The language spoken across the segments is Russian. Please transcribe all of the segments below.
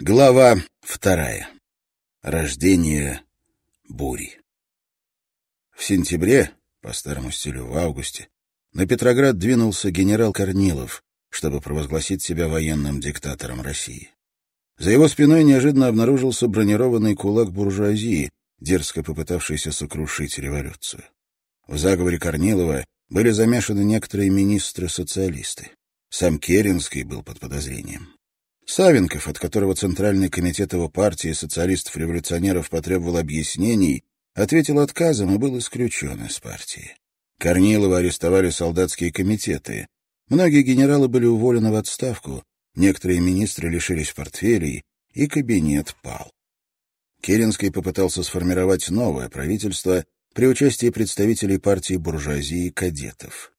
Глава вторая. Рождение бури. В сентябре, по старому стилю в августе, на Петроград двинулся генерал Корнилов, чтобы провозгласить себя военным диктатором России. За его спиной неожиданно обнаружился бронированный кулак буржуазии, дерзко попытавшийся сокрушить революцию. В заговоре Корнилова были замешаны некоторые министры-социалисты. Сам Керенский был под подозрением. Савенков, от которого Центральный комитет его партии социалистов-революционеров потребовал объяснений, ответил отказом и был исключен из партии. Корнилова арестовали солдатские комитеты. Многие генералы были уволены в отставку, некоторые министры лишились портфелей, и кабинет пал. Керенский попытался сформировать новое правительство при участии представителей партии буржуазии и кадетов.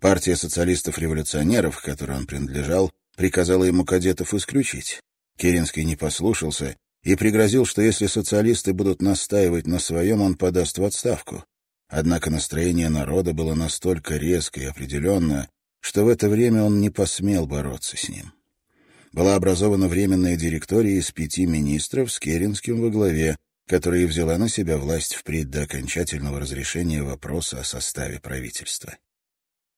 Партия социалистов-революционеров, к которой он принадлежал, приказала ему кадетов исключить. Керенский не послушался и пригрозил, что если социалисты будут настаивать на своем, он подаст в отставку. Однако настроение народа было настолько резко и определенно, что в это время он не посмел бороться с ним. Была образована временная директория из пяти министров с Керенским во главе, которая взяла на себя власть впредь до окончательного разрешения вопроса о составе правительства.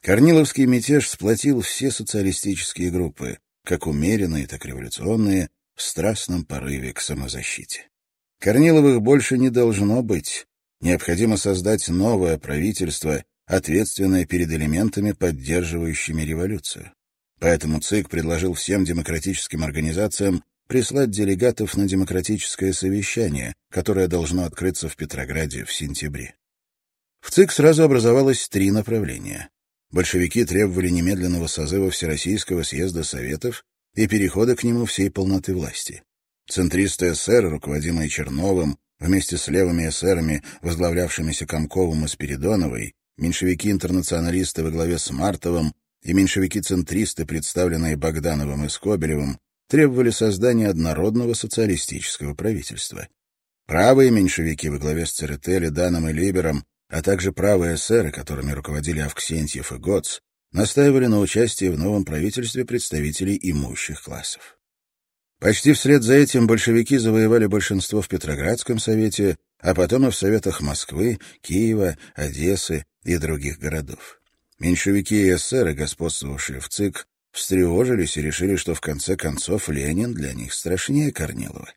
Корниловский мятеж сплотил все социалистические группы, как умеренные, так и революционные, в страстном порыве к самозащите. Корниловых больше не должно быть. Необходимо создать новое правительство, ответственное перед элементами, поддерживающими революцию. Поэтому ЦИК предложил всем демократическим организациям прислать делегатов на демократическое совещание, которое должно открыться в Петрограде в сентябре. В ЦИК сразу образовалось три направления большевики требовали немедленного созыва Всероссийского съезда Советов и перехода к нему всей полноты власти. Центристы СССР, руководимые Черновым, вместе с левыми эсерами, возглавлявшимися Комковым и Спиридоновой, меньшевики-интернационалисты во главе с Мартовым и меньшевики-центристы, представленные Богдановым и Скобелевым, требовали создания однородного социалистического правительства. Правые меньшевики во главе с Церетели, Даном и Либером а также правые эсеры, которыми руководили Авксентьев и Гоц, настаивали на участии в новом правительстве представителей имущих классов. Почти вслед за этим большевики завоевали большинство в Петроградском совете, а потом и в советах Москвы, Киева, Одессы и других городов. Меньшевики и эсеры, господствовавшие в ЦИК, встревожились и решили, что в конце концов Ленин для них страшнее Корнилова.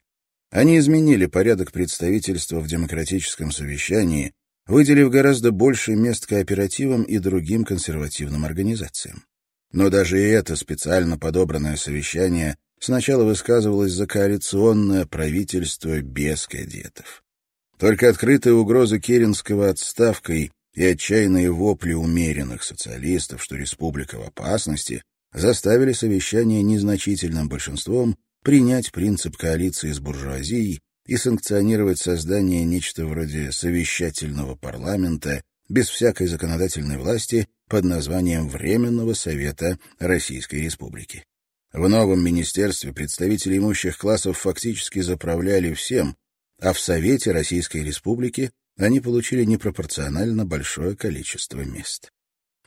Они изменили порядок представительства в демократическом совещании выделив гораздо больше мест кооперативам и другим консервативным организациям. Но даже и это специально подобранное совещание сначала высказывалось за коалиционное правительство без кадетов. Только открытые угрозы Керенского отставкой и отчаянные вопли умеренных социалистов, что республика в опасности, заставили совещание незначительным большинством принять принцип коалиции с буржуазией и санкционировать создание нечто вроде совещательного парламента без всякой законодательной власти под названием Временного Совета Российской Республики. В новом министерстве представители имущих классов фактически заправляли всем, а в Совете Российской Республики они получили непропорционально большое количество мест.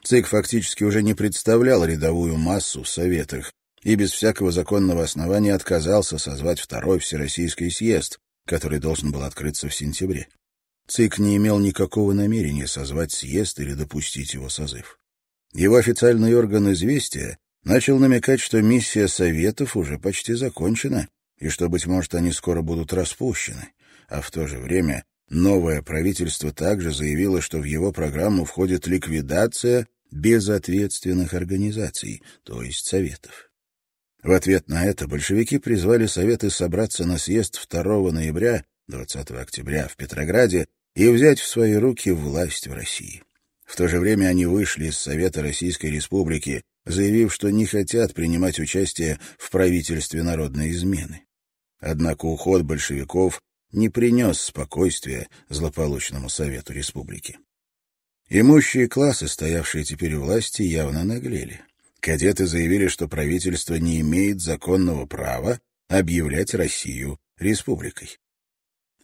ЦИК фактически уже не представлял рядовую массу в Советах и без всякого законного основания отказался созвать Второй Всероссийский съезд, который должен был открыться в сентябре. ЦИК не имел никакого намерения созвать съезд или допустить его созыв. Его официальный орган «Известия» начал намекать, что миссия Советов уже почти закончена, и что, быть может, они скоро будут распущены. А в то же время новое правительство также заявило, что в его программу входит ликвидация безответственных организаций, то есть Советов. В ответ на это большевики призвали Советы собраться на съезд 2 ноября, 20 октября в Петрограде и взять в свои руки власть в России. В то же время они вышли из Совета Российской Республики, заявив, что не хотят принимать участие в правительстве народной измены. Однако уход большевиков не принес спокойствия злополучному Совету Республики. Имущие классы, стоявшие теперь у власти, явно наглели. Кадеты заявили, что правительство не имеет законного права объявлять Россию республикой.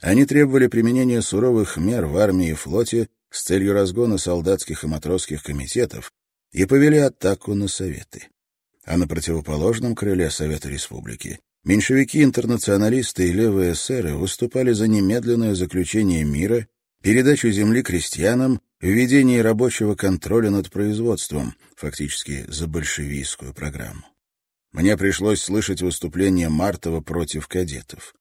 Они требовали применения суровых мер в армии и флоте с целью разгона солдатских и матросских комитетов и повели атаку на Советы. А на противоположном крыле Совета Республики меньшевики-интернационалисты и левые эсеры выступали за немедленное заключение мира, передачу земли крестьянам, введение рабочего контроля над производством, фактически за большевистскую программу. Мне пришлось слышать выступление Мартова против кадетов.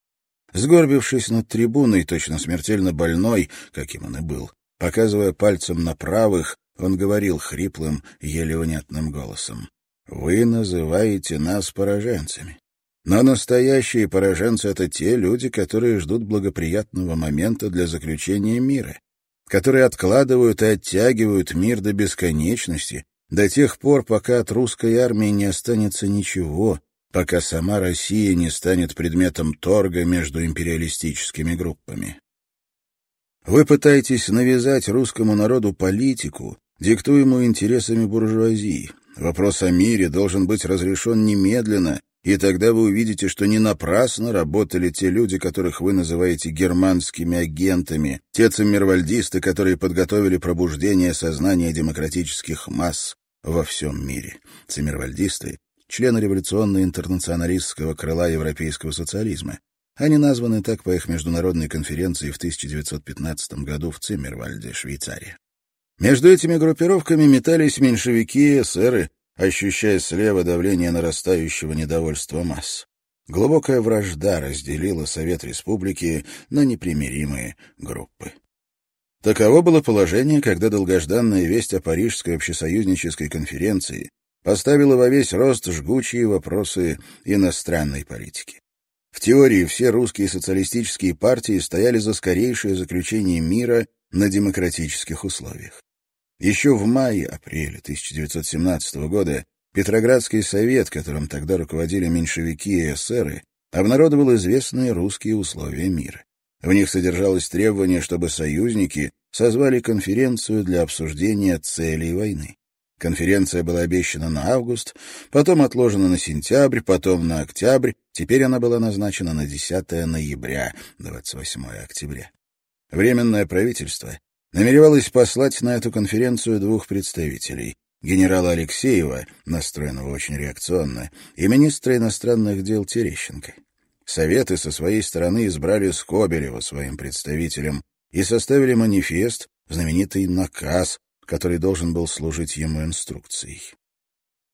Сгорбившись над трибуной, точно смертельно больной, каким он и был, показывая пальцем на правых, он говорил хриплым, еле внятным голосом. «Вы называете нас пораженцами. Но настоящие пораженцы — это те люди, которые ждут благоприятного момента для заключения мира, которые откладывают и оттягивают мир до бесконечности, до тех пор, пока от русской армии не останется ничего, пока сама Россия не станет предметом торга между империалистическими группами. Вы пытаетесь навязать русскому народу политику, диктуемую интересами буржуазии. Вопрос о мире должен быть разрешен немедленно, и тогда вы увидите, что не напрасно работали те люди, которых вы называете германскими агентами, те циммервальдисты, которые подготовили пробуждение сознания демократических масс во всем мире. Циммервальдисты члены революционно-интернационалистского крыла европейского социализма. Они названы так по их международной конференции в 1915 году в Циммервальде, Швейцария. Между этими группировками метались меньшевики и эсеры, ощущая слева давление нарастающего недовольства масс. Глубокая вражда разделила Совет Республики на непримиримые группы. Таково было положение, когда долгожданная весть о Парижской общесоюзнической конференции поставила во весь рост жгучие вопросы иностранной политики. В теории все русские социалистические партии стояли за скорейшее заключение мира на демократических условиях. Еще в мае-апреле 1917 года Петроградский совет, которым тогда руководили меньшевики и эсеры, обнародовал известные русские условия мира. В них содержалось требование, чтобы союзники созвали конференцию для обсуждения целей войны. Конференция была обещана на август, потом отложена на сентябрь, потом на октябрь, теперь она была назначена на 10 ноября, 28 октября. Временное правительство намеревалось послать на эту конференцию двух представителей — генерала Алексеева, настроенного очень реакционно, и министра иностранных дел Терещенко. Советы со своей стороны избрали Скобелева своим представителем и составили манифест, знаменитый наказ, который должен был служить ему инструкцией.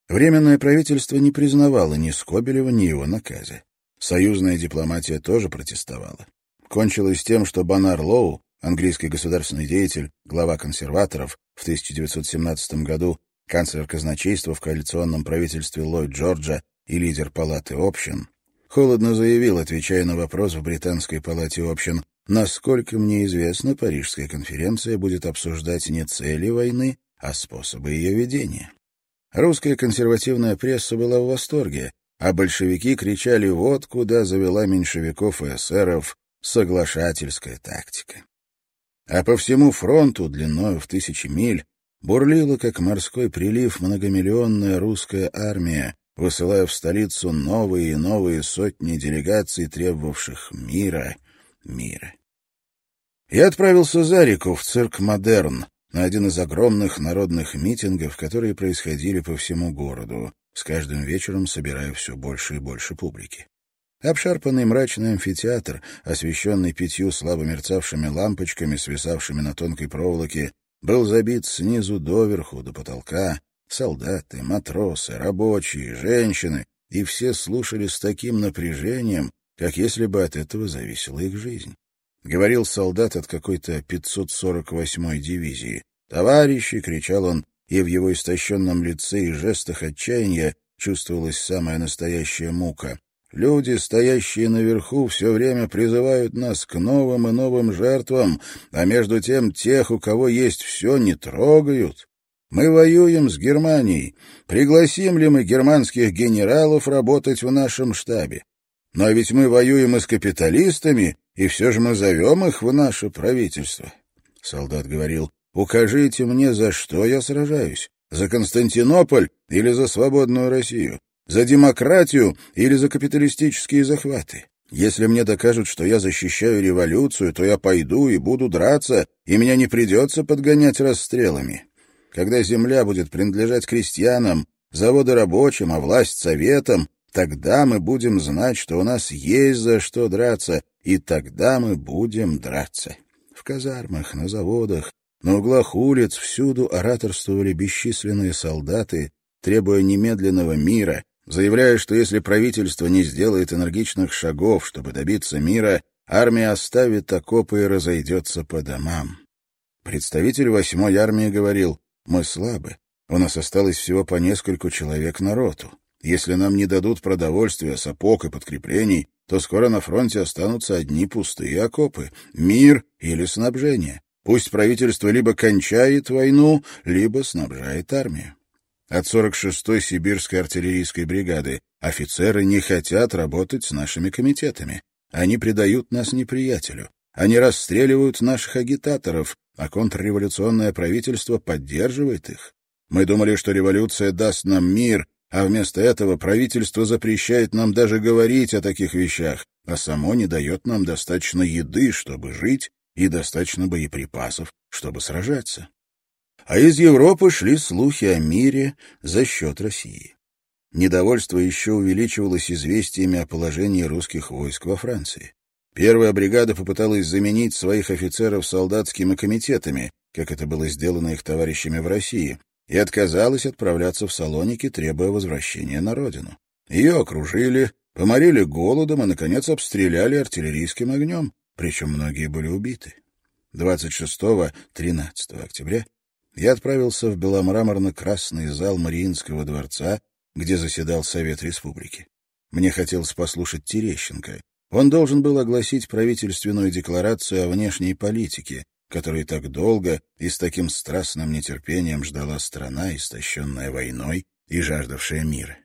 Временное правительство не признавало ни Скобелева, ни его наказа. Союзная дипломатия тоже протестовала. Кончилось тем, что Банар Лоу, английский государственный деятель, глава консерваторов, в 1917 году канцлер казначейства в коалиционном правительстве Ллойд Джорджа и лидер палаты общин, холодно заявил, отвечая на вопрос в британской палате общин, Насколько мне известно, Парижская конференция будет обсуждать не цели войны, а способы ее ведения. Русская консервативная пресса была в восторге, а большевики кричали «вот куда завела меньшевиков и эсеров соглашательская тактика». А по всему фронту, длиною в тысячи миль, бурлила, как морской прилив, многомиллионная русская армия, высылая в столицу новые и новые сотни делегаций, требовавших мира — мира. Я отправился за реку в цирк «Модерн», на один из огромных народных митингов, которые происходили по всему городу, с каждым вечером собирая все больше и больше публики. Обшарпанный мрачный амфитеатр, освещенный пятью слабо мерцавшими лампочками, свисавшими на тонкой проволоке, был забит снизу доверху до потолка. Солдаты, матросы, рабочие, женщины, и все слушали с таким напряжением, как если бы от этого зависела их жизнь. Говорил солдат от какой-то 548-й дивизии. «Товарищи!» — кричал он, и в его истощенном лице и жестах отчаяния чувствовалась самая настоящая мука. Люди, стоящие наверху, все время призывают нас к новым и новым жертвам, а между тем тех, у кого есть все, не трогают. Мы воюем с Германией. Пригласим ли мы германских генералов работать в нашем штабе? Но ведь мы воюем и с капиталистами, и все же мы зовем их в наше правительство. Солдат говорил, укажите мне, за что я сражаюсь. За Константинополь или за свободную Россию? За демократию или за капиталистические захваты? Если мне докажут, что я защищаю революцию, то я пойду и буду драться, и меня не придется подгонять расстрелами. Когда земля будет принадлежать крестьянам, заводы рабочим, а власть советам, Тогда мы будем знать, что у нас есть за что драться, и тогда мы будем драться. В казармах, на заводах, на углах улиц всюду ораторствовали бесчисленные солдаты, требуя немедленного мира, заявляя, что если правительство не сделает энергичных шагов, чтобы добиться мира, армия оставит окопы и разойдется по домам. Представитель восьмой армии говорил, «Мы слабы, у нас осталось всего по нескольку человек на роту. Если нам не дадут продовольствия, сапог и подкреплений, то скоро на фронте останутся одни пустые окопы, мир или снабжение. Пусть правительство либо кончает войну, либо снабжает армию. От 46-й сибирской артиллерийской бригады офицеры не хотят работать с нашими комитетами. Они предают нас неприятелю. Они расстреливают наших агитаторов, а контрреволюционное правительство поддерживает их. Мы думали, что революция даст нам мир, а вместо этого правительство запрещает нам даже говорить о таких вещах, а само не дает нам достаточно еды, чтобы жить, и достаточно боеприпасов, чтобы сражаться. А из Европы шли слухи о мире за счет России. Недовольство еще увеличивалось известиями о положении русских войск во Франции. Первая бригада попыталась заменить своих офицеров солдатскими комитетами, как это было сделано их товарищами в России, и отказалась отправляться в Салоники, требуя возвращения на родину. Ее окружили, поморили голодом и, наконец, обстреляли артиллерийским огнем, причем многие были убиты. 26-13 октября я отправился в беломраморно-красный зал Мариинского дворца, где заседал Совет Республики. Мне хотелось послушать Терещенко, он должен был огласить правительственную декларацию о внешней политике, которой так долго и с таким страстным нетерпением ждала страна, истощенная войной и жаждавшая мира.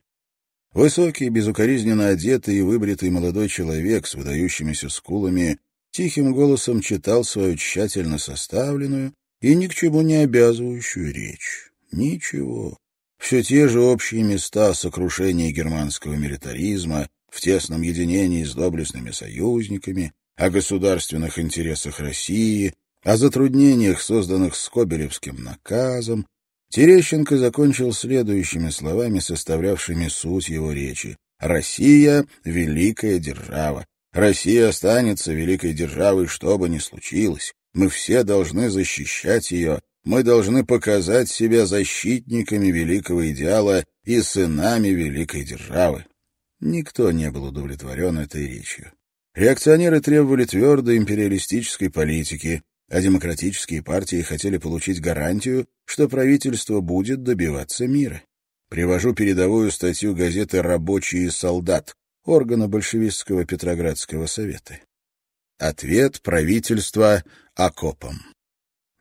Высокий, безукоризненно одетый и выбритый молодой человек с выдающимися скулами тихим голосом читал свою тщательно составленную и ни к чему не обязывающую речь. Ничего. Все те же общие места сокрушения германского милитаризма, в тесном единении с доблестными союзниками, о государственных интересах России, о затруднениях, созданных Скобелевским наказом, Терещенко закончил следующими словами, составлявшими суть его речи. «Россия — великая держава. Россия останется великой державой, что бы ни случилось. Мы все должны защищать ее. Мы должны показать себя защитниками великого идеала и сынами великой державы. Никто не был удовлетворен этой речью. Реакционеры требовали твердой империалистической политики, а демократические партии хотели получить гарантию, что правительство будет добиваться мира. Привожу передовую статью газеты «Рабочий и солдат», органа большевистского Петроградского совета. Ответ правительства окопом.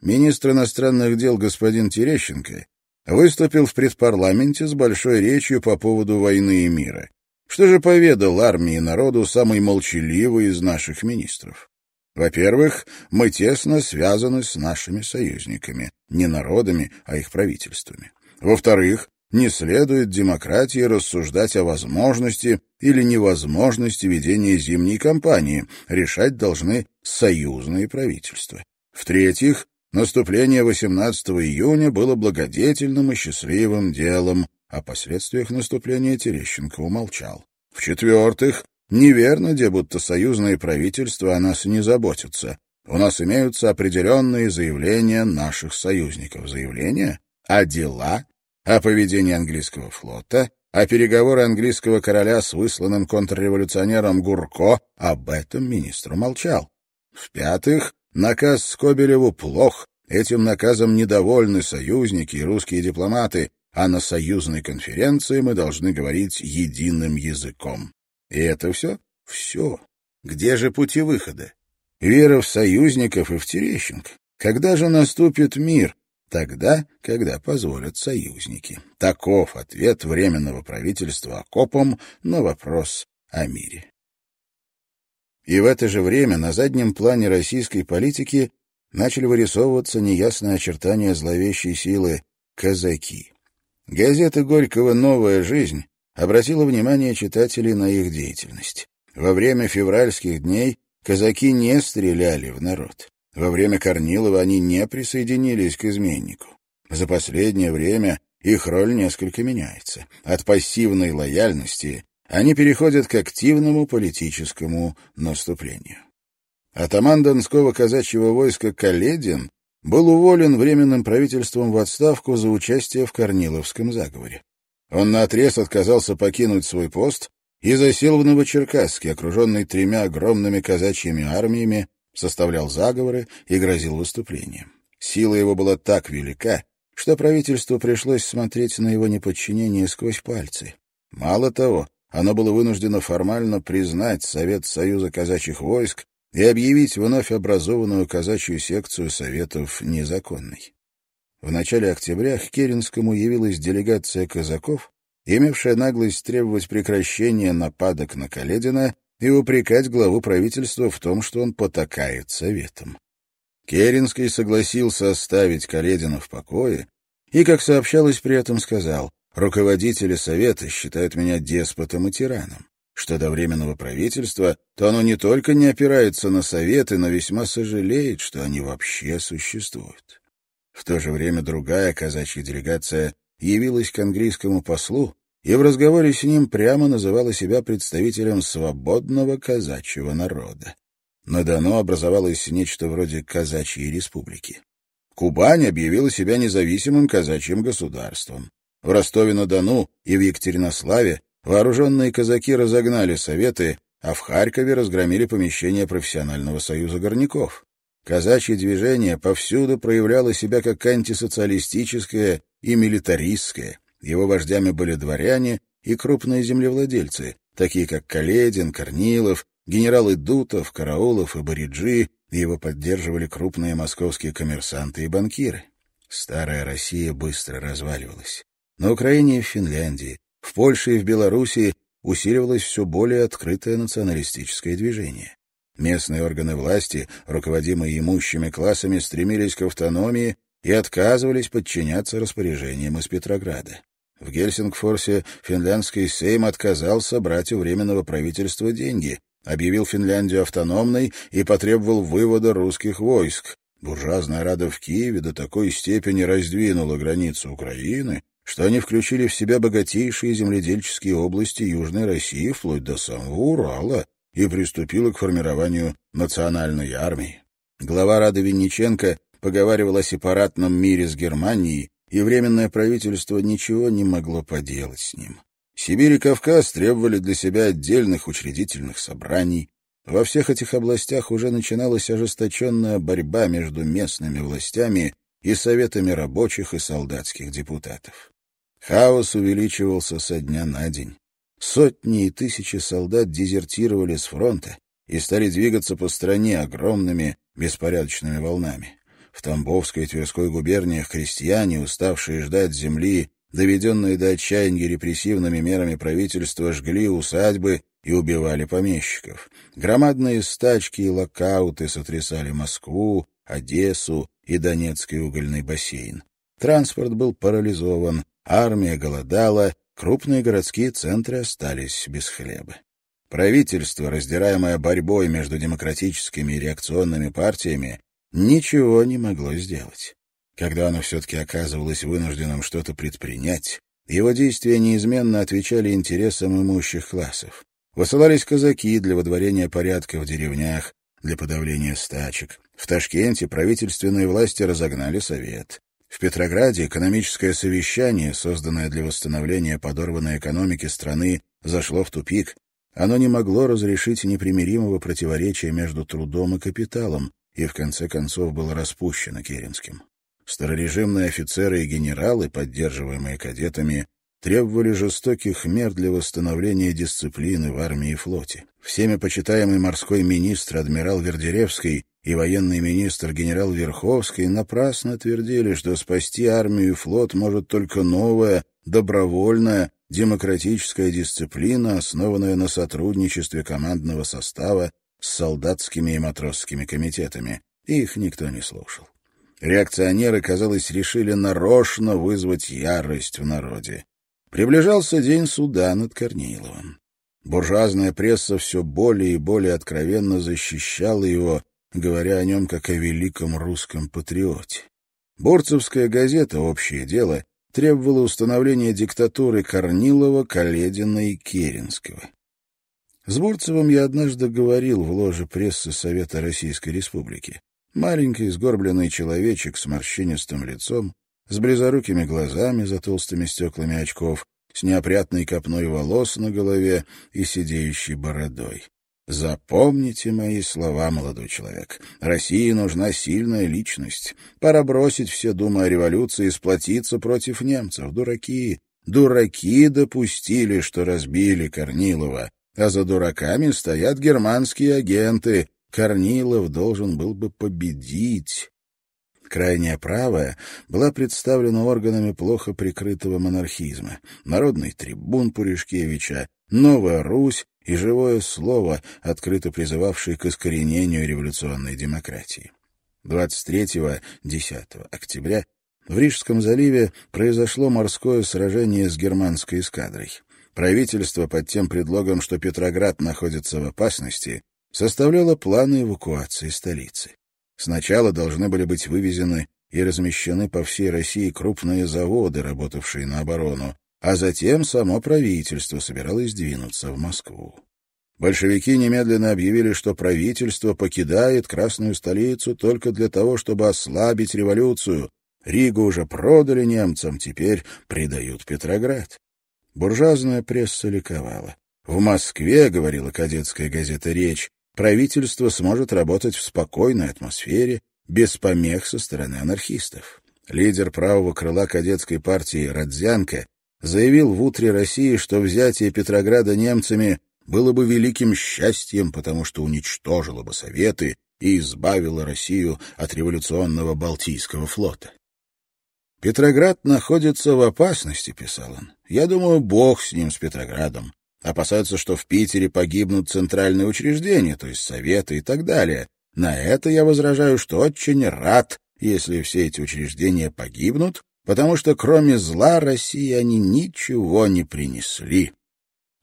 Министр иностранных дел господин Терещенко выступил в предпарламенте с большой речью по поводу войны и мира. Что же поведал армии и народу самый молчаливый из наших министров? Во-первых, мы тесно связаны с нашими союзниками, не народами, а их правительствами. Во-вторых, не следует демократии рассуждать о возможности или невозможности ведения зимней кампании, решать должны союзные правительства. В-третьих, наступление 18 июня было благодетельным и счастливым делом, о последствиях наступления Терещенко умолчал. В-четвертых, неверно, где будто союзные правительства о нас не заботятся. У нас имеются определенные заявления наших союзников. Заявления? А дела? О поведении английского флота? А переговоры английского короля с высланным контрреволюционером Гурко? Об этом министр молчал. В-пятых, наказ Скобелеву плох. Этим наказом недовольны союзники и русские дипломаты а на союзной конференции мы должны говорить единым языком. И это все? Все. Где же пути выхода? Вера в союзников и в Терещенко. Когда же наступит мир? Тогда, когда позволят союзники. Таков ответ Временного правительства окопом на вопрос о мире. И в это же время на заднем плане российской политики начали вырисовываться неясные очертания зловещей силы казаки. Газета Горького «Новая жизнь» обратила внимание читателей на их деятельность. Во время февральских дней казаки не стреляли в народ. Во время Корнилова они не присоединились к изменнику. За последнее время их роль несколько меняется. От пассивной лояльности они переходят к активному политическому наступлению. Атаман Донского казачьего войска Каледин был уволен Временным правительством в отставку за участие в Корниловском заговоре. Он наотрез отказался покинуть свой пост и засел в Новочеркасске, окруженный тремя огромными казачьими армиями, составлял заговоры и грозил выступлением. Сила его была так велика, что правительству пришлось смотреть на его неподчинение сквозь пальцы. Мало того, оно было вынуждено формально признать Совет Союза казачьих войск и объявить вновь образованную казачью секцию Советов незаконной. В начале октября к Керенскому явилась делегация казаков, имевшая наглость требовать прекращения нападок на Каледина и упрекать главу правительства в том, что он потакает советом. Керенский согласился оставить Каледина в покое и, как сообщалось, при этом сказал, «Руководители совета считают меня деспотом и тираном. Что до Временного правительства, то оно не только не опирается на советы, но весьма сожалеет, что они вообще существуют». В то же время другая казачья делегация явилась к английскому послу и в разговоре с ним прямо называла себя представителем свободного казачьего народа. На Дону образовалось нечто вроде казачьей республики. Кубань объявила себя независимым казачьим государством. В Ростове-на-Дону и в Екатеринославе вооруженные казаки разогнали советы, а в Харькове разгромили помещение профессионального союза горняков. Казачье движение повсюду проявляло себя как антисоциалистическое и милитаристское. Его вождями были дворяне и крупные землевладельцы, такие как Каледин, Корнилов, генералы Дутов, Караулов и Бориджи, его поддерживали крупные московские коммерсанты и банкиры. Старая Россия быстро разваливалась. На Украине и в Финляндии, в Польше и в Белоруссии усиливалось все более открытое националистическое движение. Местные органы власти, руководимые имущими классами, стремились к автономии и отказывались подчиняться распоряжениям из Петрограда. В Гельсингфорсе финляндский сейм отказался брать у Временного правительства деньги, объявил Финляндию автономной и потребовал вывода русских войск. Буржуазная рада в Киеве до такой степени раздвинула границу Украины, что они включили в себя богатейшие земледельческие области Южной России вплоть до самого Урала и приступила к формированию национальной армии. Глава Рады Винниченко поговаривал о сепаратном мире с Германией и Временное правительство ничего не могло поделать с ним. Сибирь и Кавказ требовали для себя отдельных учредительных собраний. Во всех этих областях уже начиналась ожесточенная борьба между местными властями и советами рабочих и солдатских депутатов. Хаос увеличивался со дня на день. Сотни и тысячи солдат дезертировали с фронта и стали двигаться по стране огромными беспорядочными волнами. В Тамбовской и Тверской губерниях крестьяне, уставшие ждать земли, доведенные до отчаяния репрессивными мерами правительства, жгли усадьбы и убивали помещиков. Громадные стачки и локауты сотрясали Москву, Одессу и Донецкий угольный бассейн. Транспорт был парализован, армия голодала, крупные городские центры остались без хлеба. Правительство, раздираемое борьбой между демократическими и реакционными партиями, ничего не могло сделать. Когда оно все-таки оказывалось вынужденным что-то предпринять, его действия неизменно отвечали интересам имущих классов. Высылались казаки для водворения порядка в деревнях, для подавления стачек. В Ташкенте правительственные власти разогнали совет. В Петрограде экономическое совещание, созданное для восстановления подорванной экономики страны, зашло в тупик. Оно не могло разрешить непримиримого противоречия между трудом и капиталом, и в конце концов было распущено Керенским. Старорежимные офицеры и генералы, поддерживаемые кадетами, требовали жестоких мер для восстановления дисциплины в армии и флоте. Всеми почитаемый морской министр адмирал Вердеревский и военный министр генерал Верховский напрасно твердили, что спасти армию и флот может только новая, добровольная, демократическая дисциплина, основанная на сотрудничестве командного состава с солдатскими и матросскими комитетами. Их никто не слушал. Реакционеры, казалось, решили нарочно вызвать ярость в народе. Приближался день суда над Корниловым. Буржуазная пресса все более и более откровенно защищала его, говоря о нем как о великом русском патриоте. Борцевская газета «Общее дело» требовала установления диктатуры Корнилова, Каледина и Керенского. С Бурцевым я однажды говорил в ложе прессы Совета Российской Республики. Маленький сгорбленный человечек с морщинистым лицом, с близорукими глазами за толстыми стеклами очков, с неопрятной копной волос на голове и сидеющей бородой. Запомните мои слова, молодой человек. России нужна сильная личность. Пора бросить все думы о революции и сплотиться против немцев. Дураки, дураки допустили, что разбили Корнилова. А за дураками стоят германские агенты. Корнилов должен был бы победить. Крайняя правая была представлена органами плохо прикрытого монархизма. Народный трибун Пуришкевича, Новая Русь и живое слово, открыто призывавшее к искоренению революционной демократии. 23-10 октября в Рижском заливе произошло морское сражение с германской эскадрой. Правительство под тем предлогом, что Петроград находится в опасности, составляло планы эвакуации столицы. Сначала должны были быть вывезены и размещены по всей России крупные заводы, работавшие на оборону, а затем само правительство собиралось двинуться в Москву. Большевики немедленно объявили, что правительство покидает Красную столицу только для того, чтобы ослабить революцию. Ригу уже продали немцам, теперь предают Петроград. Буржуазная пресса ликовала. В Москве, говорила кадетская газета «Речь», правительство сможет работать в спокойной атмосфере, без помех со стороны анархистов. Лидер правого крыла кадетской партии Родзянко заявил в «Утре России», что взятие Петрограда немцами было бы великим счастьем, потому что уничтожило бы Советы и избавило Россию от революционного Балтийского флота. «Петроград находится в опасности», — писал он. «Я думаю, бог с ним, с Петроградом. Опасаются, что в Питере погибнут центральные учреждения, то есть советы и так далее. На это я возражаю, что очень рад, если все эти учреждения погибнут, потому что кроме зла России они ничего не принесли.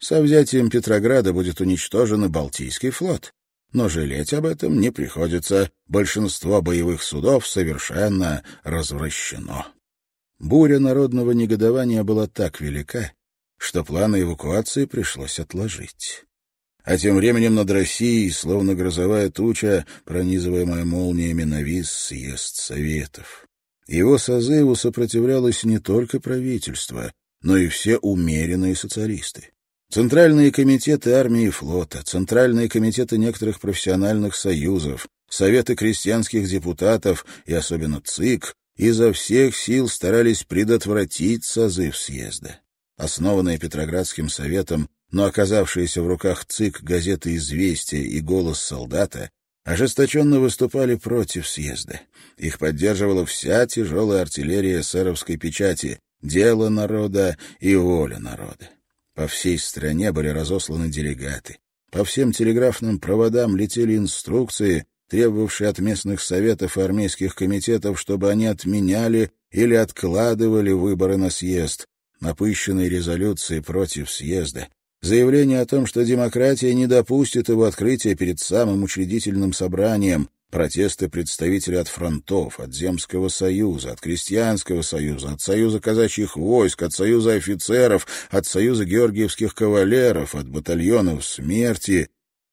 Со взятием Петрограда будет уничтожен и Балтийский флот. Но жалеть об этом не приходится. Большинство боевых судов совершенно развращено. Буря народного негодования была так велика, что планы эвакуации пришлось отложить. А тем временем над Россией, словно грозовая туча, пронизываемая молниями, навис съезд Советов. Его созыву сопротивлялось не только правительство, но и все умеренные социалисты. Центральные комитеты армии и флота, центральные комитеты некоторых профессиональных союзов, советы крестьянских депутатов и особенно ЦИК изо всех сил старались предотвратить созыв съезда основанные Петроградским советом, но оказавшиеся в руках ЦИК газеты «Известия» и «Голос солдата», ожесточенно выступали против съезда. Их поддерживала вся тяжелая артиллерия эсеровской печати «Дело народа» и «Воля народа». По всей стране были разосланы делегаты. По всем телеграфным проводам летели инструкции, требовавшие от местных советов и армейских комитетов, чтобы они отменяли или откладывали выборы на съезд, напыщенной резолюции против съезда, заявление о том, что демократия не допустит его открытия перед самым учредительным собранием, протесты представителей от фронтов, от Земского союза, от Крестьянского союза, от Союза казачьих войск, от Союза офицеров, от Союза георгиевских кавалеров, от батальонов смерти.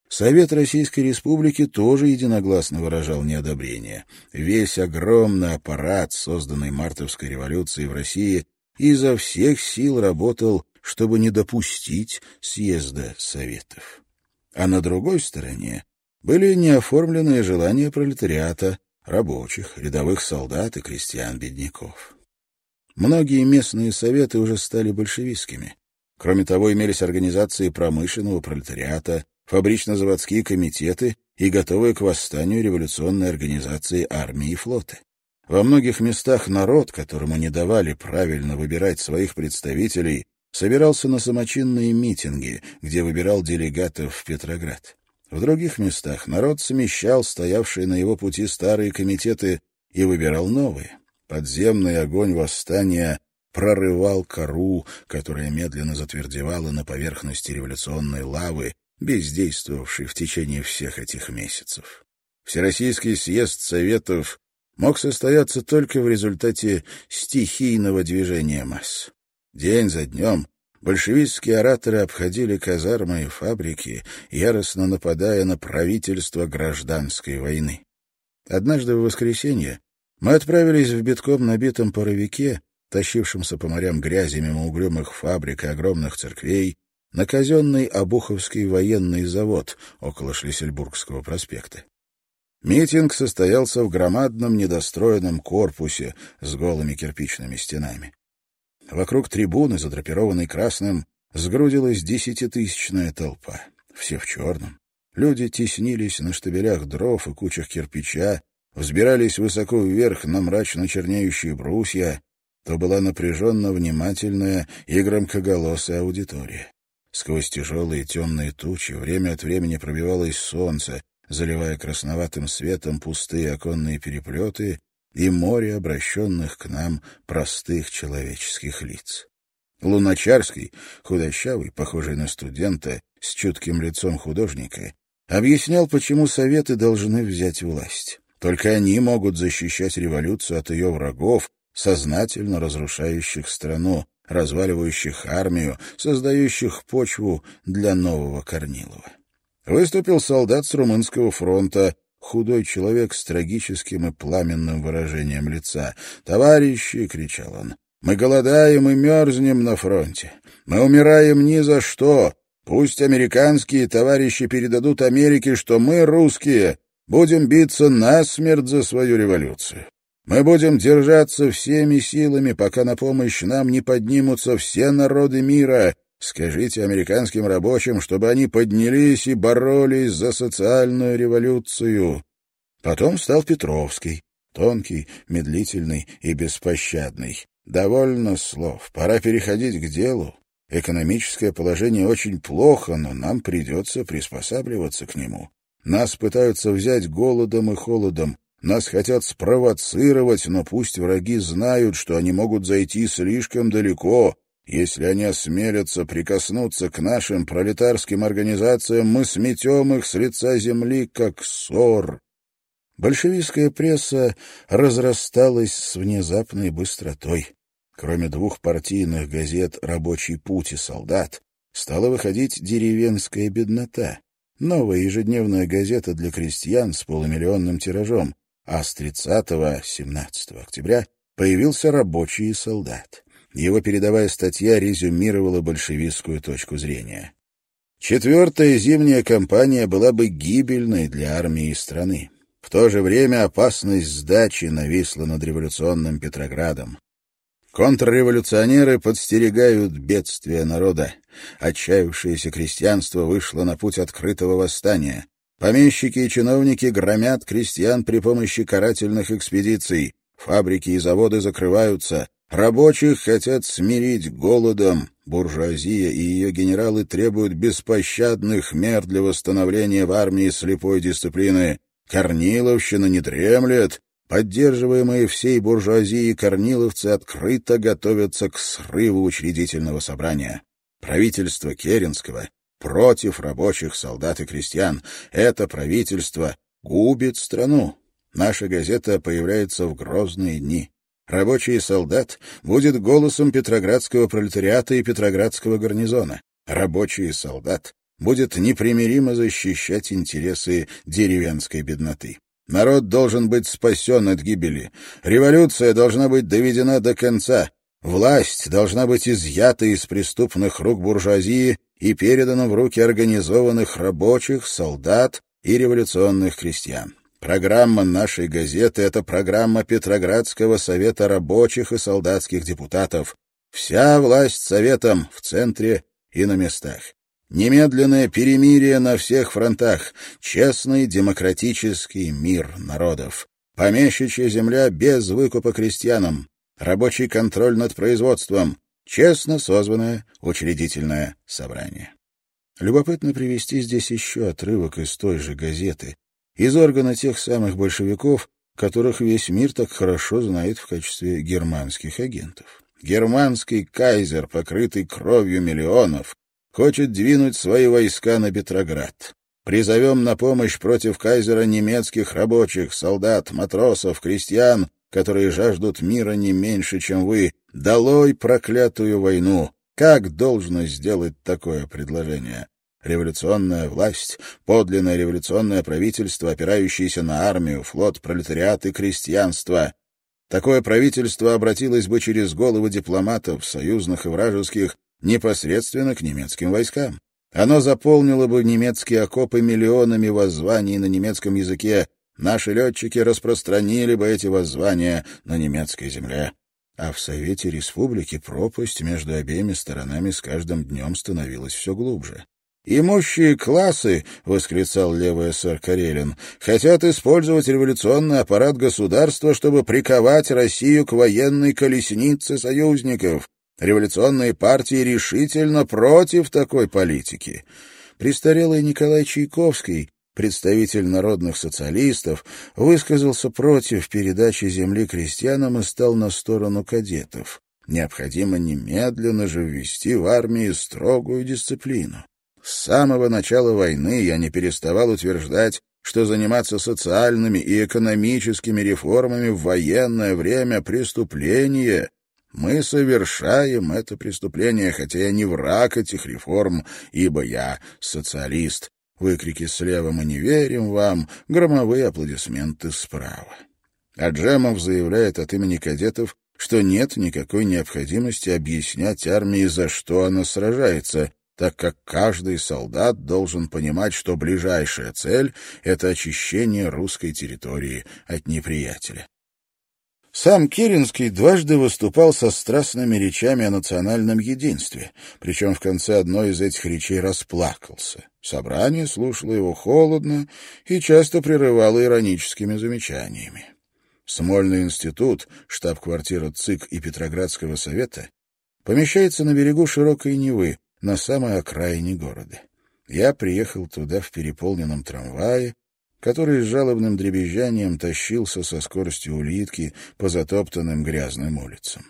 Совет Российской Республики тоже единогласно выражал неодобрение. Весь огромный аппарат, созданный мартовской революцией в России, изо всех сил работал, чтобы не допустить съезда Советов. А на другой стороне были неоформленные желания пролетариата, рабочих, рядовых солдат и крестьян-бедняков. Многие местные советы уже стали большевистскими. Кроме того, имелись организации промышленного пролетариата, фабрично-заводские комитеты и готовые к восстанию революционные организации армии и флота. Во многих местах народ, которому не давали правильно выбирать своих представителей, собирался на самочинные митинги, где выбирал делегатов в Петроград. В других местах народ смещал стоявшие на его пути старые комитеты и выбирал новые. Подземный огонь восстания прорывал кору, которая медленно затвердевала на поверхности революционной лавы, бездействовавшей в течение всех этих месяцев. Всероссийский съезд Советов мог состояться только в результате стихийного движения масс. День за днем большевистские ораторы обходили казармы и фабрики, яростно нападая на правительство гражданской войны. Однажды в воскресенье мы отправились в битком набитом паровике, тащившемся по морям грязи мимо угрюмых фабрик и огромных церквей, на казенный Обуховский военный завод около Шлиссельбургского проспекта. Митинг состоялся в громадном недостроенном корпусе с голыми кирпичными стенами. Вокруг трибуны, задрапированной красным, сгрудилась десятитысячная толпа. Все в черном. Люди теснились на штабелях дров и кучах кирпича, взбирались высоко вверх на мрачно чернеющие брусья. То была напряженно внимательная и громкоголосая аудитория. Сквозь тяжелые темные тучи время от времени пробивалось солнце, заливая красноватым светом пустые оконные переплеты и море обращенных к нам простых человеческих лиц. Луначарский, худощавый, похожий на студента, с чутким лицом художника, объяснял, почему Советы должны взять власть. Только они могут защищать революцию от ее врагов, сознательно разрушающих страну, разваливающих армию, создающих почву для нового Корнилова. Выступил солдат с румынского фронта, худой человек с трагическим и пламенным выражением лица. «Товарищи!» — кричал он. «Мы голодаем и мерзнем на фронте. Мы умираем ни за что. Пусть американские товарищи передадут Америке, что мы, русские, будем биться насмерть за свою революцию. Мы будем держаться всеми силами, пока на помощь нам не поднимутся все народы мира, Скажите американским рабочим, чтобы они поднялись и боролись за социальную революцию. Потом стал Петровский, тонкий, медлительный и беспощадный. Довольно слов, пора переходить к делу. Экономическое положение очень плохо, но нам придется приспосабливаться к нему. Нас пытаются взять голодом и холодом, нас хотят спровоцировать, но пусть враги знают, что они могут зайти слишком далеко, если они осмелятся прикоснуться к нашим пролетарским организациям, мы сметем их с лица земли, как ссор. Большевистская пресса разрасталась с внезапной быстротой. Кроме двух партийных газет «Рабочий путь» и «Солдат», стала выходить «Деревенская беднота», новая ежедневная газета для крестьян с полумиллионным тиражом, а с 30-17 октября появился «Рабочий и солдат». Его передовая статья резюмировала большевистскую точку зрения. Четвертая зимняя кампания была бы гибельной для армии и страны. В то же время опасность сдачи нависла над революционным Петроградом. Контрреволюционеры подстерегают бедствия народа. Отчаявшееся крестьянство вышло на путь открытого восстания. Помещики и чиновники громят крестьян при помощи карательных экспедиций. Фабрики и заводы закрываются. Рабочих хотят смирить голодом. Буржуазия и ее генералы требуют беспощадных мер для восстановления в армии слепой дисциплины. Корниловщина не дремлет. Поддерживаемые всей буржуазией корниловцы открыто готовятся к срыву учредительного собрания. Правительство Керенского против рабочих, солдат и крестьян. Это правительство губит страну. Наша газета появляется в грозные дни. Рабочий солдат будет голосом петроградского пролетариата и петроградского гарнизона. Рабочий солдат будет непримиримо защищать интересы деревенской бедноты. Народ должен быть спасен от гибели. Революция должна быть доведена до конца. Власть должна быть изъята из преступных рук буржуазии и передана в руки организованных рабочих, солдат и революционных крестьян. Программа нашей газеты — это программа Петроградского совета рабочих и солдатских депутатов. Вся власть советом в центре и на местах. Немедленное перемирие на всех фронтах, честный демократический мир народов. Помещичья земля без выкупа крестьянам, рабочий контроль над производством, честно созванное учредительное собрание. Любопытно привести здесь еще отрывок из той же газеты, из органа тех самых большевиков, которых весь мир так хорошо знает в качестве германских агентов. Германский кайзер, покрытый кровью миллионов, хочет двинуть свои войска на Петроград. Призовем на помощь против кайзера немецких рабочих, солдат, матросов, крестьян, которые жаждут мира не меньше, чем вы. Долой проклятую войну! Как должно сделать такое предложение? Революционная власть, подлинное революционное правительство, опирающееся на армию, флот, пролетариат и крестьянство. Такое правительство обратилось бы через головы дипломатов, союзных и вражеских, непосредственно к немецким войскам. Оно заполнило бы немецкие окопы миллионами воззваний на немецком языке. Наши летчики распространили бы эти воззвания на немецкой земле. А в Совете Республики пропасть между обеими сторонами с каждым днем становилась все глубже. «Имущие классы», — восклицал левый эсер Карелин, — «хотят использовать революционный аппарат государства, чтобы приковать Россию к военной колеснице союзников. Революционные партии решительно против такой политики». Престарелый Николай Чайковский, представитель народных социалистов, высказался против передачи земли крестьянам и стал на сторону кадетов. Необходимо немедленно же ввести в армии строгую дисциплину. С самого начала войны я не переставал утверждать, что заниматься социальными и экономическими реформами в военное время — преступление. Мы совершаем это преступление, хотя я не враг этих реформ, ибо я социалист. Выкрики слева «Мы не верим вам», громовые аплодисменты справа. Аджемов заявляет от имени кадетов, что нет никакой необходимости объяснять армии, за что она сражается, так как каждый солдат должен понимать, что ближайшая цель — это очищение русской территории от неприятеля. Сам Керенский дважды выступал со страстными речами о национальном единстве, причем в конце одной из этих речей расплакался. Собрание слушало его холодно и часто прерывало ироническими замечаниями. Смольный институт, штаб-квартира ЦИК и Петроградского совета, помещается на берегу широкой Невы, на самой окраине города. Я приехал туда в переполненном трамвае, который с жалобным дребезжанием тащился со скоростью улитки по затоптанным грязным улицам.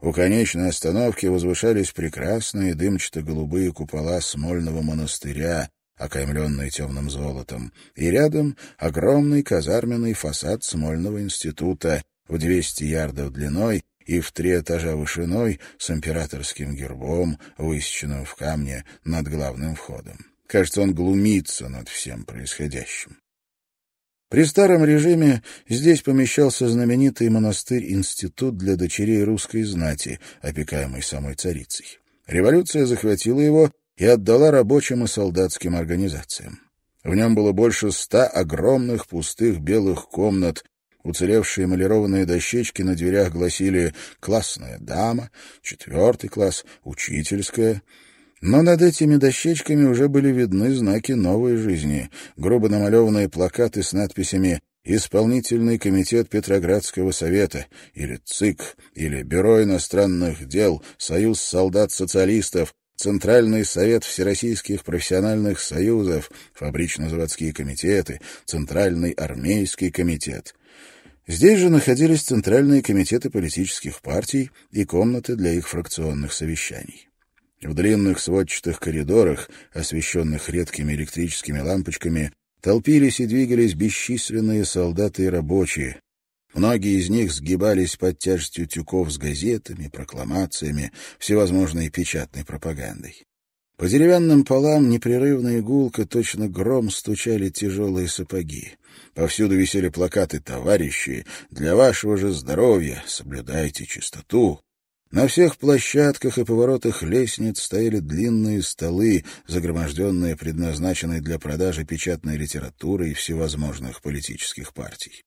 У конечной остановки возвышались прекрасные дымчато-голубые купола Смольного монастыря, окаймленные темным золотом, и рядом огромный казарменный фасад Смольного института в 200 ярдов длиной и в три этажа вышиной с императорским гербом, высеченным в камне над главным входом. Кажется, он глумится над всем происходящим. При старом режиме здесь помещался знаменитый монастырь-институт для дочерей русской знати, опекаемый самой царицей. Революция захватила его и отдала рабочим и солдатским организациям. В нем было больше ста огромных пустых белых комнат, Уцелевшие эмалированные дощечки на дверях гласили «Классная дама», «Четвертый класс», «Учительская». Но над этими дощечками уже были видны знаки новой жизни, грубо намалеванные плакаты с надписями «Исполнительный комитет Петроградского совета» или «ЦИК» или «Бюро иностранных дел», «Союз солдат-социалистов», Центральный совет Всероссийских профессиональных союзов, фабрично-заводские комитеты, Центральный армейский комитет. Здесь же находились центральные комитеты политических партий и комнаты для их фракционных совещаний. В длинных сводчатых коридорах, освещенных редкими электрическими лампочками, толпились и двигались бесчисленные солдаты и рабочие. Многие из них сгибались под тяжестью тюков с газетами, прокламациями, всевозможной печатной пропагандой. По деревянным полам непрерывно игулка, точно гром, стучали тяжелые сапоги. Повсюду висели плакаты «Товарищи, для вашего же здоровья соблюдайте чистоту». На всех площадках и поворотах лестниц стояли длинные столы, загроможденные предназначенной для продажи печатной литературы и всевозможных политических партий.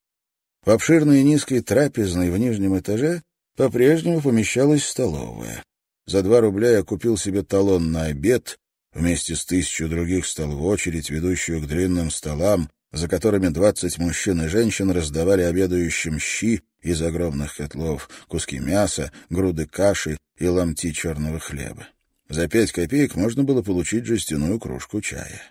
В обширной низкой трапезной в нижнем этаже по-прежнему помещалась столовая. За два рубля я купил себе талон на обед, вместе с тысячу других стал в очередь, ведущую к длинным столам, за которыми двадцать мужчин и женщин раздавали обедающим щи из огромных котлов, куски мяса, груды каши и ломти черного хлеба. За пять копеек можно было получить жестяную кружку чая.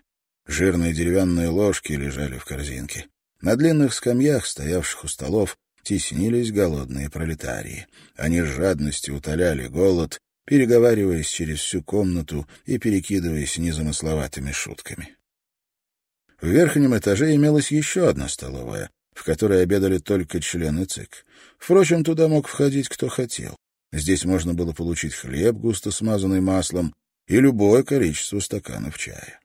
Жирные деревянные ложки лежали в корзинке. На длинных скамьях, стоявших у столов, теснились голодные пролетарии. Они с жадностью утоляли голод, переговариваясь через всю комнату и перекидываясь незамысловатыми шутками. В верхнем этаже имелась еще одна столовая, в которой обедали только члены ЦИК. Впрочем, туда мог входить кто хотел. Здесь можно было получить хлеб, густо смазанный маслом, и любое количество стаканов чая.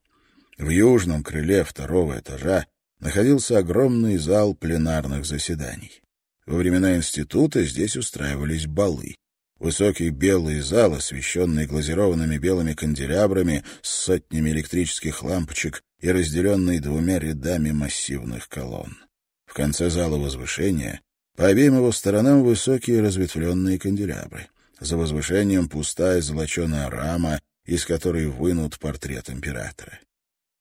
В южном крыле второго этажа находился огромный зал пленарных заседаний. Во времена института здесь устраивались балы. Высокий белый зал, освещенный глазированными белыми канделябрами с сотнями электрических лампочек и разделенный двумя рядами массивных колонн. В конце зала возвышения по обеим его сторонам высокие разветвленные канделябры. За возвышением пустая золоченая рама, из которой вынут портрет императора.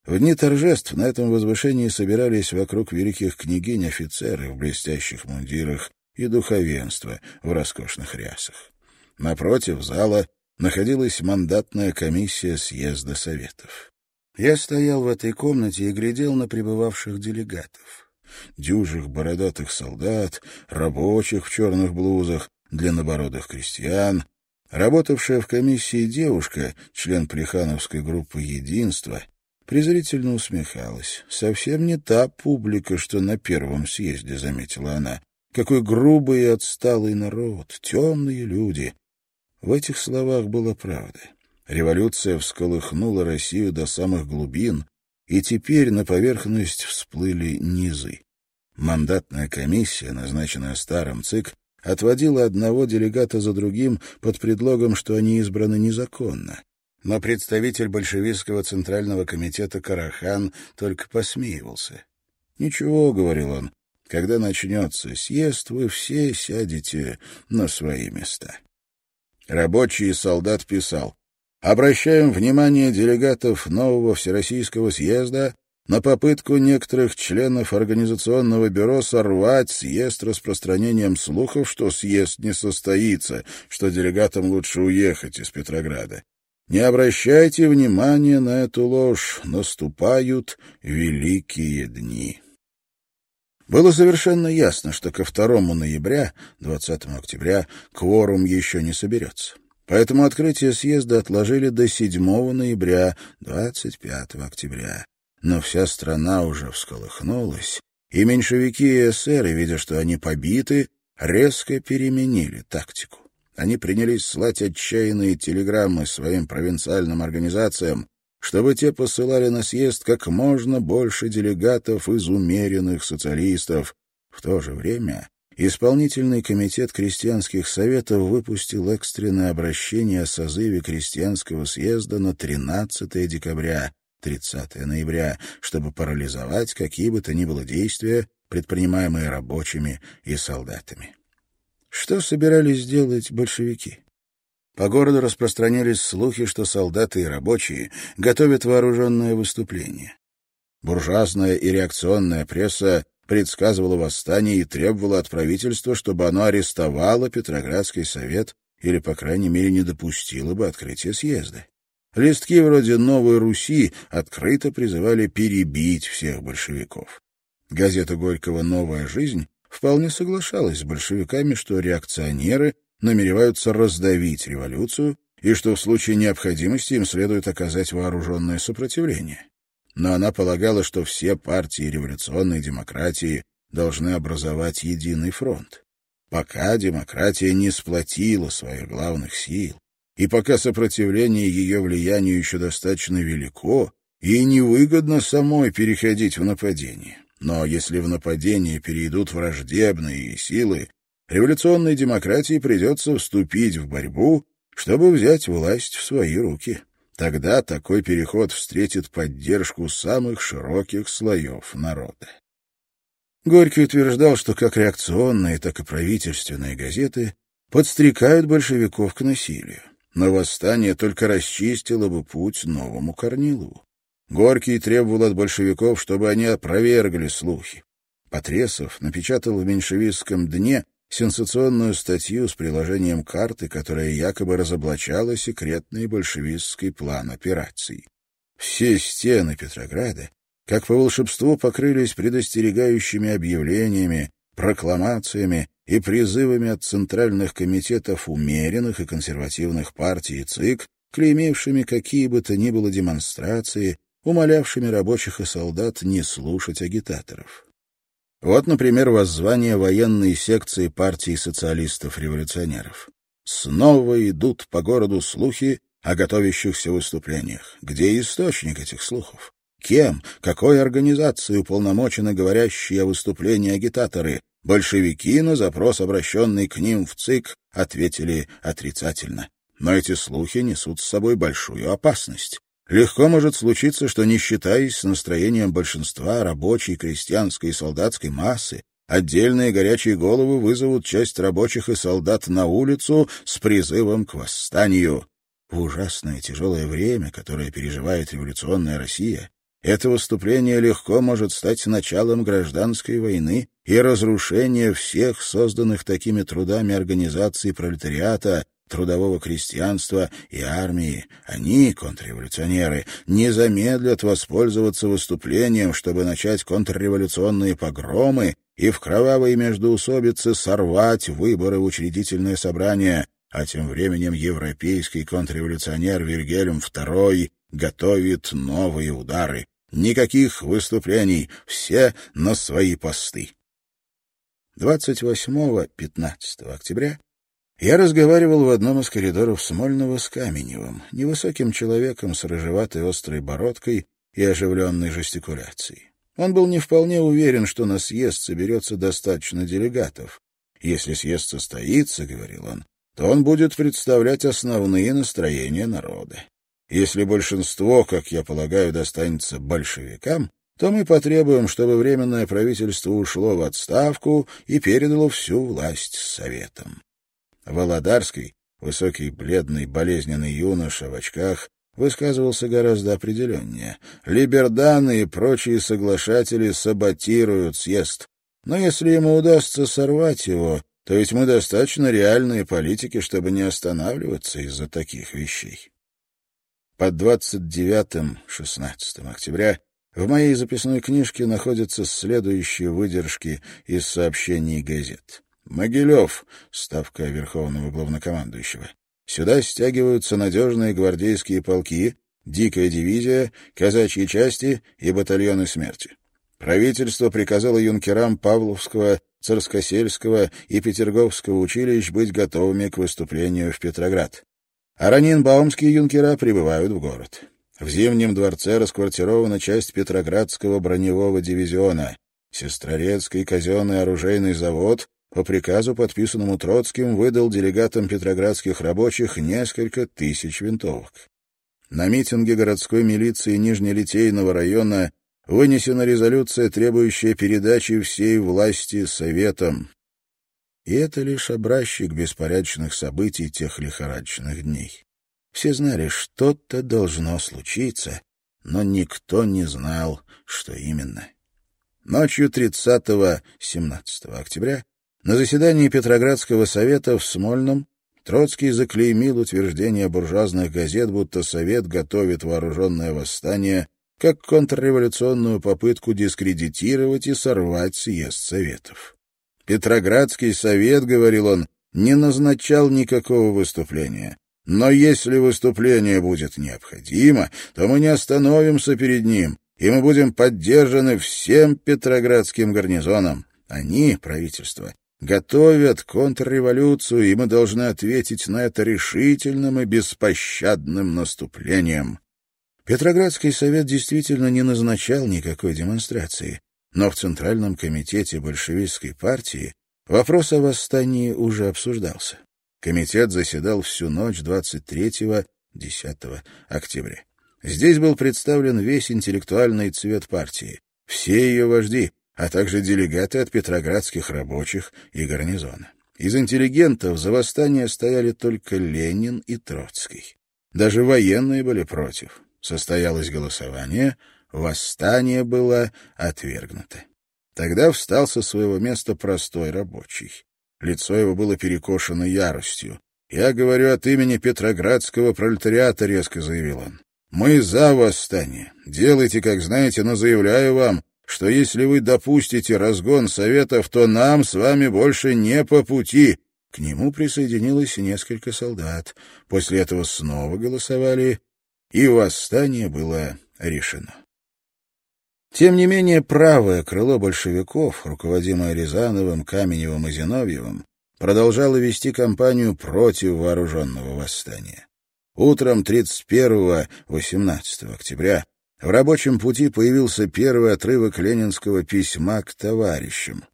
В дни торжеств на этом возвышении собирались вокруг великих княгинь офицеры в блестящих мундирах и духовенство в роскошных рясах. Напротив зала находилась мандатная комиссия съезда советов. Я стоял в этой комнате и глядел на прибывавших делегатов. Дюжих бородатых солдат, рабочих в черных блузах, длиннобородых крестьян. Работавшая в комиссии девушка, член Плехановской группы «Единство», презрительно усмехалась. Совсем не та публика, что на первом съезде, заметила она. Какой грубый и отсталый народ, темные люди. В этих словах была правда. Революция всколыхнула Россию до самых глубин, и теперь на поверхность всплыли низы. Мандатная комиссия, назначенная старым ЦИК, отводила одного делегата за другим под предлогом, что они избраны незаконно. Но представитель большевистского центрального комитета Карахан только посмеивался. «Ничего», — говорил он, — «когда начнется съезд, вы все сядете на свои места». Рабочий солдат писал, «Обращаем внимание делегатов нового Всероссийского съезда на попытку некоторых членов Организационного бюро сорвать съезд распространением слухов, что съезд не состоится, что делегатам лучше уехать из Петрограда. Не обращайте внимания на эту ложь, наступают великие дни. Было совершенно ясно, что ко 2 ноября, 20 октября, кворум еще не соберется. Поэтому открытие съезда отложили до 7 ноября, 25 октября. Но вся страна уже всколыхнулась, и меньшевики и эсеры, видя, что они побиты, резко переменили тактику. Они принялись слать отчаянные телеграммы своим провинциальным организациям, чтобы те посылали на съезд как можно больше делегатов из умеренных социалистов. В то же время Исполнительный комитет крестьянских советов выпустил экстренное обращение о созыве крестьянского съезда на 13 декабря, 30 ноября, чтобы парализовать какие бы то ни было действия, предпринимаемые рабочими и солдатами. Что собирались делать большевики? По городу распространялись слухи, что солдаты и рабочие готовят вооруженное выступление. Буржуазная и реакционная пресса предсказывала восстание и требовала от правительства, чтобы оно арестовало Петроградский совет или, по крайней мере, не допустило бы открытия съезда. Листки вроде «Новой Руси» открыто призывали перебить всех большевиков. Газета Горького «Новая жизнь» вполне соглашалась с большевиками, что реакционеры намереваются раздавить революцию и что в случае необходимости им следует оказать вооруженное сопротивление. Но она полагала, что все партии революционной демократии должны образовать единый фронт. Пока демократия не сплотила своих главных сил, и пока сопротивление ее влиянию еще достаточно велико, ей невыгодно самой переходить в нападение. Но если в нападение перейдут враждебные силы, революционной демократии придется вступить в борьбу, чтобы взять власть в свои руки. Тогда такой переход встретит поддержку самых широких слоев народа. Горький утверждал, что как реакционные, так и правительственные газеты подстрекают большевиков к насилию. Но восстание только расчистило бы путь новому Корнилову. Горький требовал от большевиков, чтобы они опровергли слухи. Потресов напечатал в меньшевистском дне сенсационную статью с приложением карты, которая якобы разоблачала секретный большевистский план операций. Все стены Петрограда, как по волшебству, покрылись предостерегающими объявлениями, прокламациями и призывами от центральных комитетов умеренных и консервативных партий и ЦИК, клеймившими какие бы то ни было демонстрации умолявшими рабочих и солдат не слушать агитаторов. Вот, например, воззвание военной секции партии социалистов-революционеров. «Снова идут по городу слухи о готовящихся выступлениях. Где источник этих слухов? Кем, какой организацией уполномочены говорящие о выступлении агитаторы? Большевики на запрос, обращенный к ним в ЦИК, ответили отрицательно. Но эти слухи несут с собой большую опасность. Легко может случиться, что, не считаясь с настроением большинства рабочей, крестьянской и солдатской массы, отдельные горячие головы вызовут часть рабочих и солдат на улицу с призывом к восстанию. В ужасное тяжелое время, которое переживает революционная Россия, это выступление легко может стать началом гражданской войны и разрушения всех созданных такими трудами организаций пролетариата, трудового крестьянства и армии. Они, контрреволюционеры, не замедлят воспользоваться выступлением, чтобы начать контрреволюционные погромы и в кровавой междоусобице сорвать выборы в учредительное собрание, а тем временем европейский контрреволюционер Вильгельм II готовит новые удары. Никаких выступлений, все на свои посты. 28-15 октября я разговаривал в одном из коридоров Смольного с Каменевым, невысоким человеком с рыжеватой острой бородкой и оживленной жестикуляцией. Он был не вполне уверен, что на съезд соберется достаточно делегатов. Если съезд состоится, — говорил он, — то он будет представлять основные настроения народа. Если большинство, как я полагаю, достанется большевикам, то мы потребуем, чтобы Временное правительство ушло в отставку и передало всю власть Советам. Володарский, высокий, бледный, болезненный юноша в очках, высказывался гораздо определеннее. Либерданы и прочие соглашатели саботируют съезд. Но если ему удастся сорвать его, то ведь мы достаточно реальные политики, чтобы не останавливаться из-за таких вещей. Под 29-16 октября в моей записной книжке находятся следующие выдержки из сообщений газет. Могилев, ставка Верховного Главнокомандующего. Сюда стягиваются надежные гвардейские полки, дикая дивизия, казачьи части и батальоны смерти. Правительство приказало юнкерам Павловского, Царскосельского и Петерговского училищ быть готовыми к выступлению в Петроград. Аранинбаумские юнкера прибывают в город. В Зимнем дворце расквартирована часть Петроградского броневого дивизиона. Сестрорецкий казенный оружейный завод по приказу, подписанному Троцким, выдал делегатам петроградских рабочих несколько тысяч винтовок. На митинге городской милиции Нижнелитейного района вынесена резолюция, требующая передачи всей власти Советам. И это лишь образчик беспорядочных событий тех лихорадочных дней. Все знали, что-то должно случиться, но никто не знал, что именно. Ночью 30-17 октября на заседании Петроградского совета в Смольном Троцкий заклеймил утверждение буржуазных газет, будто Совет готовит вооруженное восстание как контрреволюционную попытку дискредитировать и сорвать съезд Советов. Петроградский совет, говорил он, не назначал никакого выступления. Но если выступление будет необходимо, то мы не остановимся перед ним, и мы будем поддержаны всем петроградским гарнизоном. Они, правительство, готовят контрреволюцию, и мы должны ответить на это решительным и беспощадным наступлением. Петроградский совет действительно не назначал никакой демонстрации, но в Центральном комитете большевистской партии вопрос о восстании уже обсуждался. Комитет заседал всю ночь 23-10 октября. Здесь был представлен весь интеллектуальный цвет партии, все ее вожди, а также делегаты от петроградских рабочих и гарнизона. Из интеллигентов за восстание стояли только Ленин и Троцкий. Даже военные были против. Состоялось голосование, восстание было отвергнуто. Тогда встал со своего места простой рабочий. Лицо его было перекошено яростью. «Я говорю от имени петроградского пролетариата», — резко заявил он. «Мы за восстание. Делайте, как знаете, но заявляю вам, что если вы допустите разгон Советов, то нам с вами больше не по пути». К нему присоединилось несколько солдат. После этого снова голосовали, и восстание было решено. Тем не менее, правое крыло большевиков, руководимое Рязановым, Каменевым и Зиновьевым, продолжало вести кампанию против вооруженного восстания. Утром 31-18 октября в рабочем пути появился первый отрывок ленинского письма к товарищам,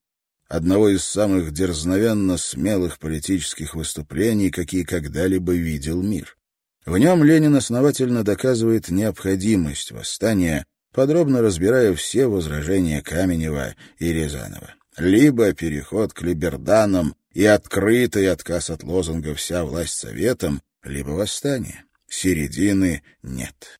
одного из самых дерзновенно смелых политических выступлений, какие когда-либо видел мир. В нем Ленин основательно доказывает необходимость восстания, подробно разбирая все возражения Каменева и Рязанова. Либо переход к либерданам и открытый отказ от лозунга «вся власть советом», либо восстание. Середины нет.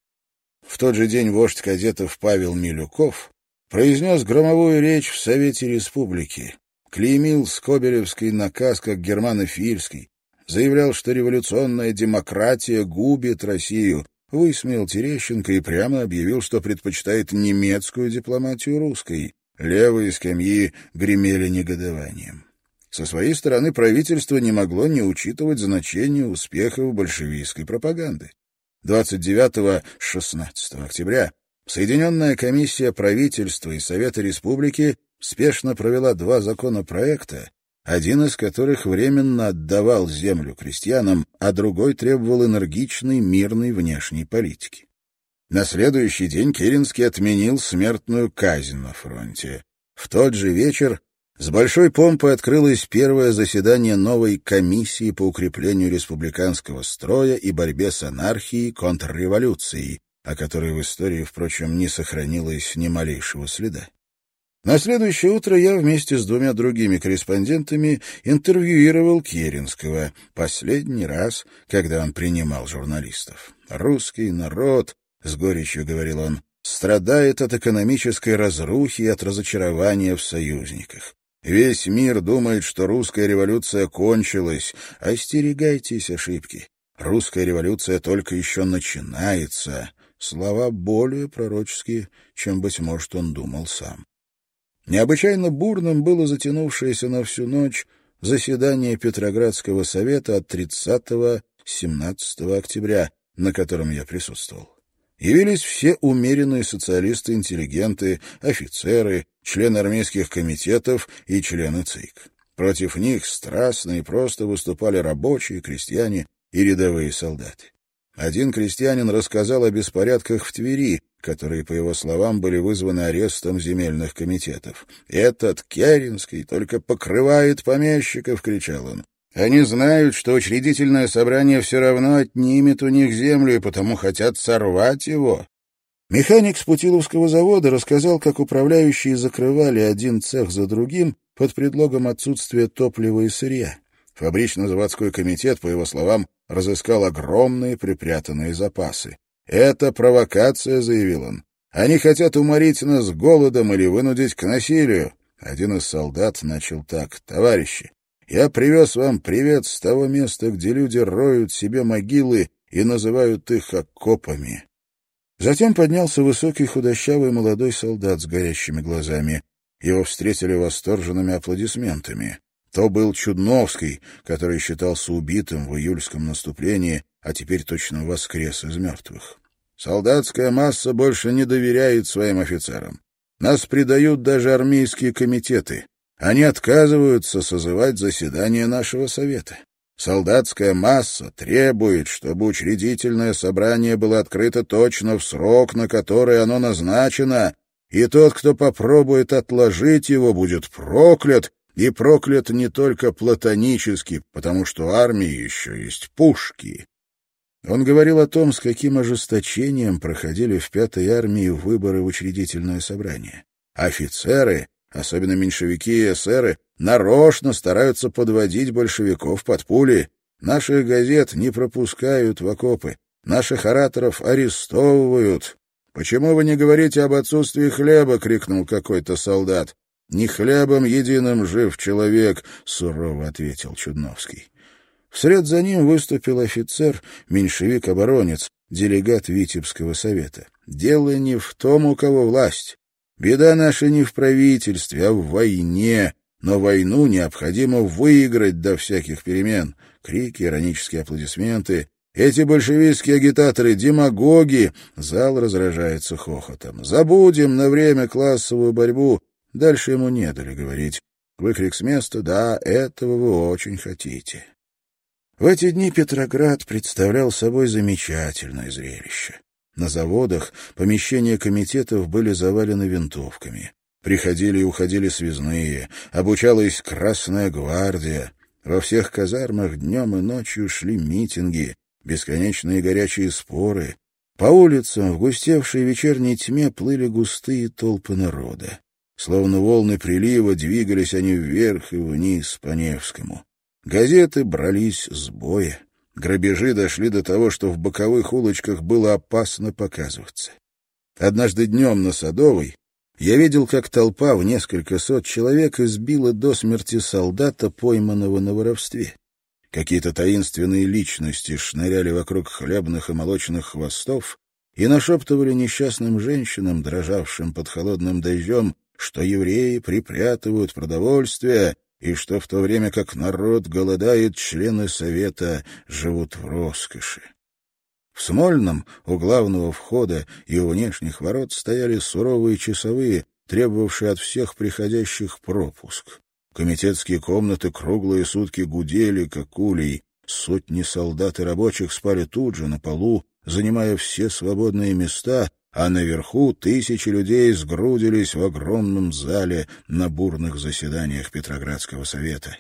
В тот же день вождь кадетов Павел Милюков произнес громовую речь в Совете Республики, клеймил Скобелевский наказ как германофильский, заявлял, что революционная демократия губит Россию, высмеял Терещенко и прямо объявил, что предпочитает немецкую дипломатию русской. Левые скамьи гремели негодованием. Со своей стороны правительство не могло не учитывать значение успехов большевистской пропаганды. 29-16 октября Соединенная комиссия правительства и Совета Республики спешно провела два законопроекта, один из которых временно отдавал землю крестьянам, а другой требовал энергичной мирной внешней политики. На следующий день Керенский отменил смертную казнь на фронте. В тот же вечер с большой помпой открылось первое заседание новой комиссии по укреплению республиканского строя и борьбе с анархией и контрреволюцией, о которой в истории, впрочем, не сохранилось ни малейшего следа. На следующее утро я вместе с двумя другими корреспондентами интервьюировал Керенского, последний раз, когда он принимал журналистов. «Русский народ», — с горечью говорил он, — «страдает от экономической разрухи и от разочарования в союзниках. Весь мир думает, что русская революция кончилась. Остерегайтесь ошибки. Русская революция только еще начинается». Слова более пророческие, чем, быть может, он думал сам. Необычайно бурным было затянувшееся на всю ночь заседание Петроградского совета от 30-17 октября, на котором я присутствовал. Явились все умеренные социалисты-интеллигенты, офицеры, члены армейских комитетов и члены ЦИК. Против них страстно и просто выступали рабочие, крестьяне и рядовые солдаты. Один крестьянин рассказал о беспорядках в Твери, которые, по его словам, были вызваны арестом земельных комитетов. «Этот Керенский только покрывает помещиков!» — кричал он. «Они знают, что учредительное собрание все равно отнимет у них землю, и потому хотят сорвать его». Механик с Путиловского завода рассказал, как управляющие закрывали один цех за другим под предлогом отсутствия топлива и сырья. Фабрично-заводской комитет, по его словам, разыскал огромные припрятанные запасы. «Это провокация», — заявил он. «Они хотят уморить нас голодом или вынудить к насилию». Один из солдат начал так. «Товарищи, я привез вам привет с того места, где люди роют себе могилы и называют их окопами». Затем поднялся высокий худощавый молодой солдат с горящими глазами. Его встретили восторженными аплодисментами. То был Чудновский, который считался убитым в июльском наступлении, а теперь точно воскрес из мертвых. Солдатская масса больше не доверяет своим офицерам. Нас предают даже армейские комитеты. Они отказываются созывать заседание нашего совета. Солдатская масса требует, чтобы учредительное собрание было открыто точно в срок, на который оно назначено, и тот, кто попробует отложить его, будет проклят, и проклят не только платонически, потому что армии еще есть пушки, он говорил о том, с каким ожесточением проходили в Пятой армии выборы в учредительное собрание. Офицеры, особенно меньшевики и эсеры, нарочно стараются подводить большевиков под пули. Наших газет не пропускают в окопы, наших ораторов арестовывают. «Почему вы не говорите об отсутствии хлеба?» — крикнул какой-то солдат. «Не хлебом единым жив человек», — сурово ответил Чудновский. Вслед за ним выступил офицер, меньшевик-оборонец, делегат Витебского совета. «Дело не в том, у кого власть. Беда наша не в правительстве, а в войне. Но войну необходимо выиграть до всяких перемен». Крики, иронические аплодисменты. Эти большевистские агитаторы — демагоги!» Зал разражается хохотом. «Забудем на время классовую борьбу». Дальше ему не дали говорить. Выкрик с места «Да, этого вы очень хотите». В эти дни Петроград представлял собой замечательное зрелище. На заводах помещения комитетов были завалены винтовками. Приходили и уходили связные, обучалась Красная гвардия. Во всех казармах днем и ночью шли митинги, бесконечные горячие споры. По улицам в густевшей вечерней тьме плыли густые толпы народа. Словно волны прилива двигались они вверх и вниз по Невскому. Газеты брались с боя. Грабежи дошли до того, что в боковых улочках было опасно показываться. Однажды днем на Садовой я видел, как толпа в несколько сот человек избила до смерти солдата, пойманного на воровстве. Какие-то таинственные личности шныряли вокруг хлебных и молочных хвостов и нашептывали несчастным женщинам, дрожавшим под холодным дождем, что евреи припрятывают продовольствие и что в то время как народ голодает, члены Совета живут в роскоши. В Смольном у главного входа и у внешних ворот стояли суровые часовые, требовавшие от всех приходящих пропуск. Комитетские комнаты круглые сутки гудели, как улей. Сотни солдат и рабочих спали тут же, на полу, занимая все свободные места, а наверху тысячи людей сгрудились в огромном зале на бурных заседаниях Петроградского совета.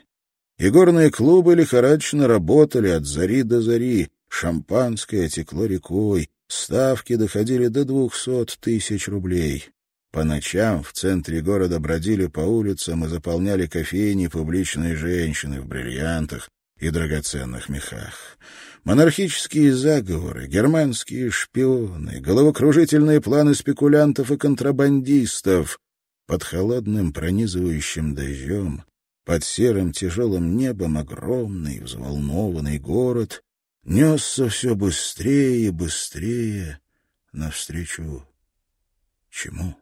И горные клубы лихорадочно работали от зари до зари, Шампанское текло рекой, ставки доходили до двухсот тысяч рублей. По ночам в центре города бродили по улицам и заполняли кофейни публичные женщины в бриллиантах и драгоценных мехах. Монархические заговоры, германские шпионы, головокружительные планы спекулянтов и контрабандистов. Под холодным пронизывающим дождем, под серым тяжелым небом огромный взволнованный город несся все быстрее и быстрее навстречу чему?